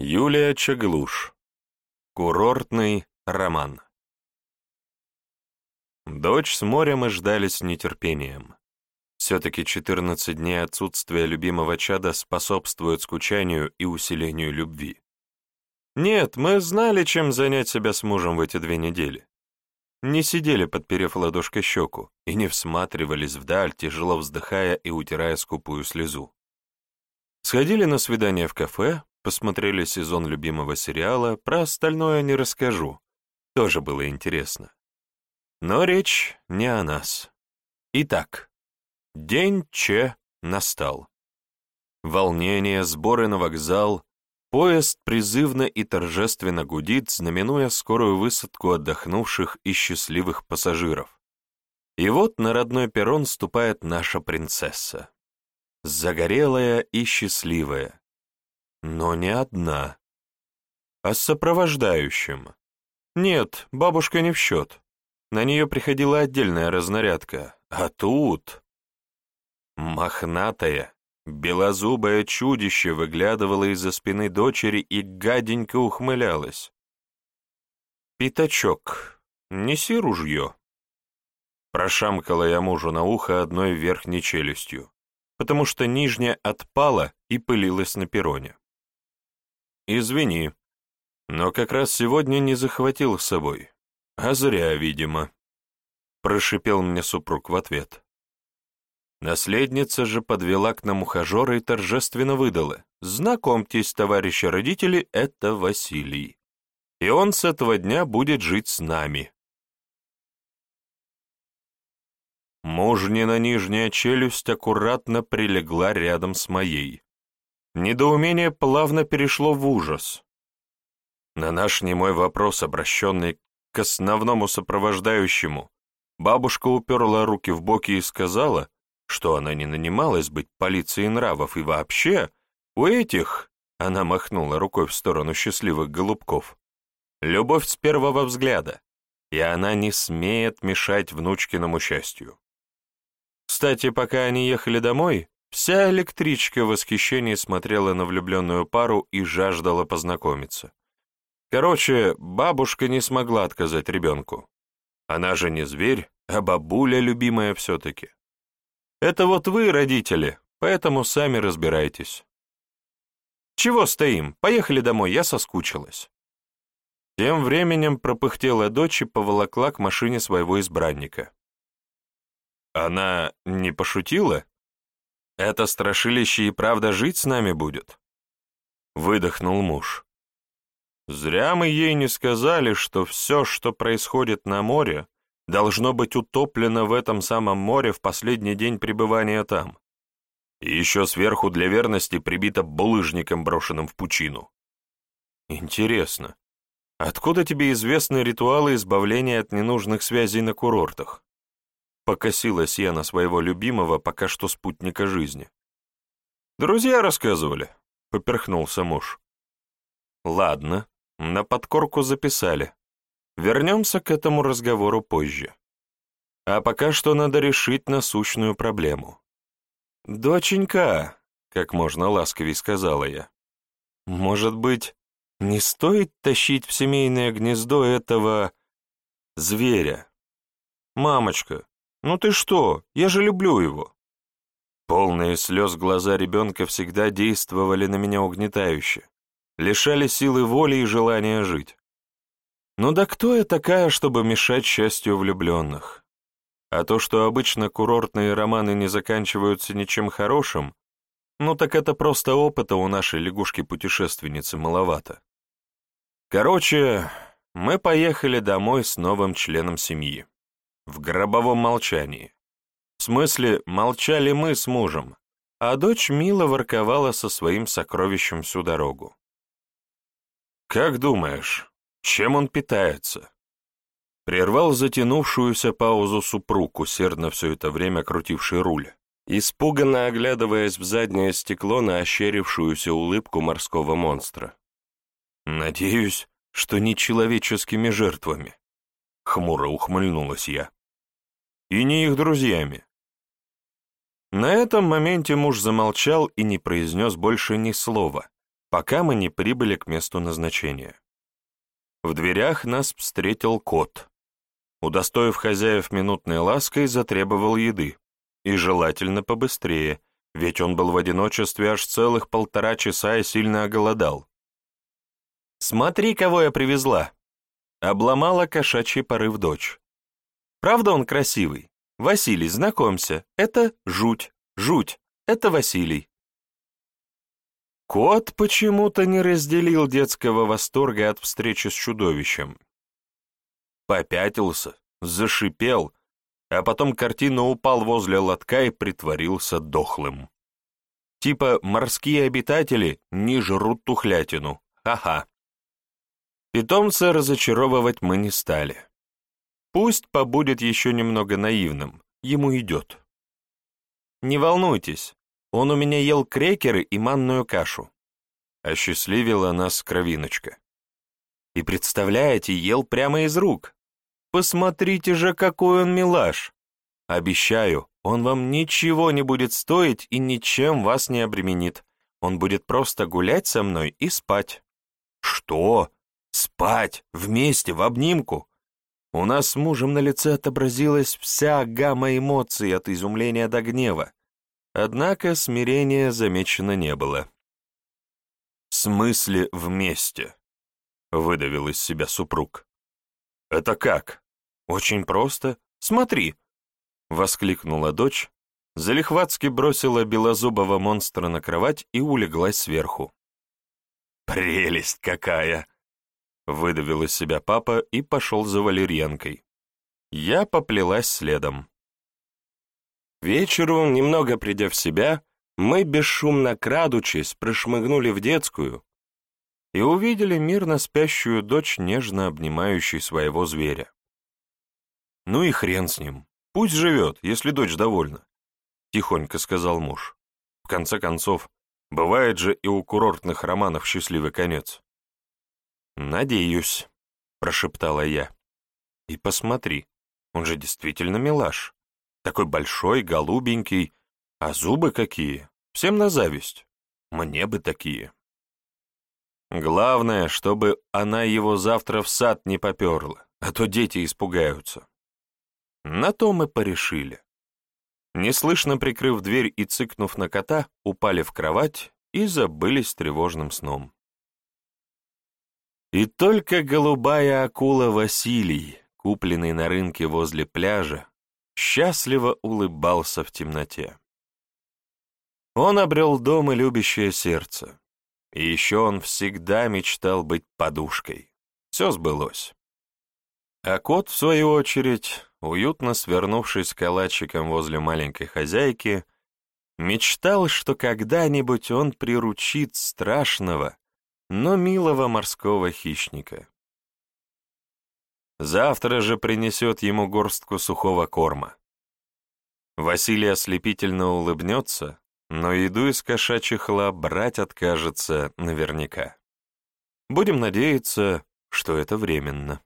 Юлия Чаглуш. Курортный роман. Дочь с моря мы ждали с нетерпением. Все-таки 14 дней отсутствия любимого чада способствуют скучанию и усилению любви. Нет, мы знали, чем занять себя с мужем в эти две недели. Не сидели, подперев ладошкой щеку, и не всматривались вдаль, тяжело вздыхая и утирая скупую слезу. Сходили на свидание в кафе, посмотрели сезон любимого сериала, про остальное не расскажу, тоже было интересно. Но речь не о нас. Итак, день Че настал. Волнение, сборы на вокзал, поезд призывно и торжественно гудит, знаменуя скорую высадку отдохнувших и счастливых пассажиров. И вот на родной перрон ступает наша принцесса. Загорелая и счастливая, но не одна, а с сопровождающим. Нет, бабушка не в счет. На нее приходила отдельная разнарядка, а тут... Мохнатое, белозубое чудище выглядывало из-за спины дочери и гаденько ухмылялось. «Пятачок, неси ружье», Прошамкала я мужу на ухо одной верхней челюстью, потому что нижняя отпала и пылилась на перроне. «Извини, но как раз сегодня не захватил с собой. А зря, видимо», — прошипел мне супруг в ответ. Наследница же подвела к нам ухажера и торжественно выдала. «Знакомьтесь, товарищи родители, это Василий. И он с этого дня будет жить с нами». Мужнина нижняя челюсть аккуратно прилегла рядом с моей. Недоумение плавно перешло в ужас. На наш немой вопрос, обращенный к основному сопровождающему, бабушка уперла руки в боки и сказала, что она не нанималась быть полицией нравов, и вообще у этих, она махнула рукой в сторону счастливых голубков, любовь с первого взгляда, и она не смеет мешать внучкиному счастью. Кстати, пока они ехали домой, Вся электричка в восхищении смотрела на влюбленную пару и жаждала познакомиться. Короче, бабушка не смогла отказать ребенку. Она же не зверь, а бабуля любимая все-таки. Это вот вы, родители, поэтому сами разбирайтесь. Чего стоим? Поехали домой, я соскучилась. Тем временем пропыхтела дочь и поволокла к машине своего избранника. Она не пошутила? Это страшилище и правда жить с нами будет?» Выдохнул муж. «Зря мы ей не сказали, что все, что происходит на море, должно быть утоплено в этом самом море в последний день пребывания там. И еще сверху для верности прибито булыжником, брошенным в пучину. Интересно, откуда тебе известны ритуалы избавления от ненужных связей на курортах? Покосилась я на своего любимого пока что спутника жизни. «Друзья рассказывали», — поперхнулся муж. «Ладно, на подкорку записали. Вернемся к этому разговору позже. А пока что надо решить насущную проблему». «Доченька», — как можно ласковей сказала я, — «может быть, не стоит тащить в семейное гнездо этого... зверя? Мамочка, «Ну ты что? Я же люблю его!» Полные слез глаза ребенка всегда действовали на меня угнетающе, лишали силы воли и желания жить. Ну да кто я такая, чтобы мешать счастью влюбленных? А то, что обычно курортные романы не заканчиваются ничем хорошим, ну так это просто опыта у нашей лягушки-путешественницы маловато. Короче, мы поехали домой с новым членом семьи в гробовом молчании. В смысле, молчали мы с мужем, а дочь мило ворковала со своим сокровищем всю дорогу. «Как думаешь, чем он питается?» Прервал затянувшуюся паузу супруг, усердно все это время крутивший руль, испуганно оглядываясь в заднее стекло на ощерившуюся улыбку морского монстра. «Надеюсь, что не человеческими жертвами», — хмуро ухмыльнулась я и не их друзьями. На этом моменте муж замолчал и не произнес больше ни слова, пока мы не прибыли к месту назначения. В дверях нас встретил кот. Удостоив хозяев минутной лаской, затребовал еды. И желательно побыстрее, ведь он был в одиночестве аж целых полтора часа и сильно оголодал. «Смотри, кого я привезла!» Обломала кошачий порыв дочь. «Правда он красивый? Василий, знакомься, это жуть, жуть, это Василий». Кот почему-то не разделил детского восторга от встречи с чудовищем. Попятился, зашипел, а потом картина упал возле лотка и притворился дохлым. Типа морские обитатели не жрут тухлятину. Ага. Питомца разочаровывать мы не стали. Пусть побудет еще немного наивным, ему идет. Не волнуйтесь, он у меня ел крекеры и манную кашу. Осчастливила нас кровиночка. И представляете, ел прямо из рук. Посмотрите же, какой он милаш. Обещаю, он вам ничего не будет стоить и ничем вас не обременит. Он будет просто гулять со мной и спать. Что? Спать? Вместе, в обнимку? У нас с мужем на лице отобразилась вся гамма эмоций от изумления до гнева. Однако смирения замечено не было. «В смысле вместе?» — выдавил из себя супруг. «Это как?» «Очень просто. Смотри!» — воскликнула дочь, залихватски бросила белозубого монстра на кровать и улеглась сверху. «Прелесть какая!» — выдавил из себя папа и пошел за валерьянкой. Я поплелась следом. Вечеру, немного придя в себя, мы, бесшумно крадучись, прошмыгнули в детскую и увидели мирно спящую дочь, нежно обнимающей своего зверя. «Ну и хрен с ним. Пусть живет, если дочь довольна», — тихонько сказал муж. «В конце концов, бывает же и у курортных романов счастливый конец». «Надеюсь», — прошептала я. «И посмотри, он же действительно милаш. Такой большой, голубенький, а зубы какие, всем на зависть. Мне бы такие. Главное, чтобы она его завтра в сад не поперла, а то дети испугаются. На то мы порешили. Неслышно прикрыв дверь и цыкнув на кота, упали в кровать и забылись тревожным сном. И только голубая акула Василий, купленный на рынке возле пляжа, счастливо улыбался в темноте. Он обрел дом и любящее сердце. И еще он всегда мечтал быть подушкой. Все сбылось. А кот, в свою очередь, уютно свернувшись калачиком возле маленькой хозяйки, мечтал, что когда-нибудь он приручит страшного, но милого морского хищника. Завтра же принесет ему горстку сухого корма. Василий ослепительно улыбнется, но еду из кошачьих лап брать откажется наверняка. Будем надеяться, что это временно.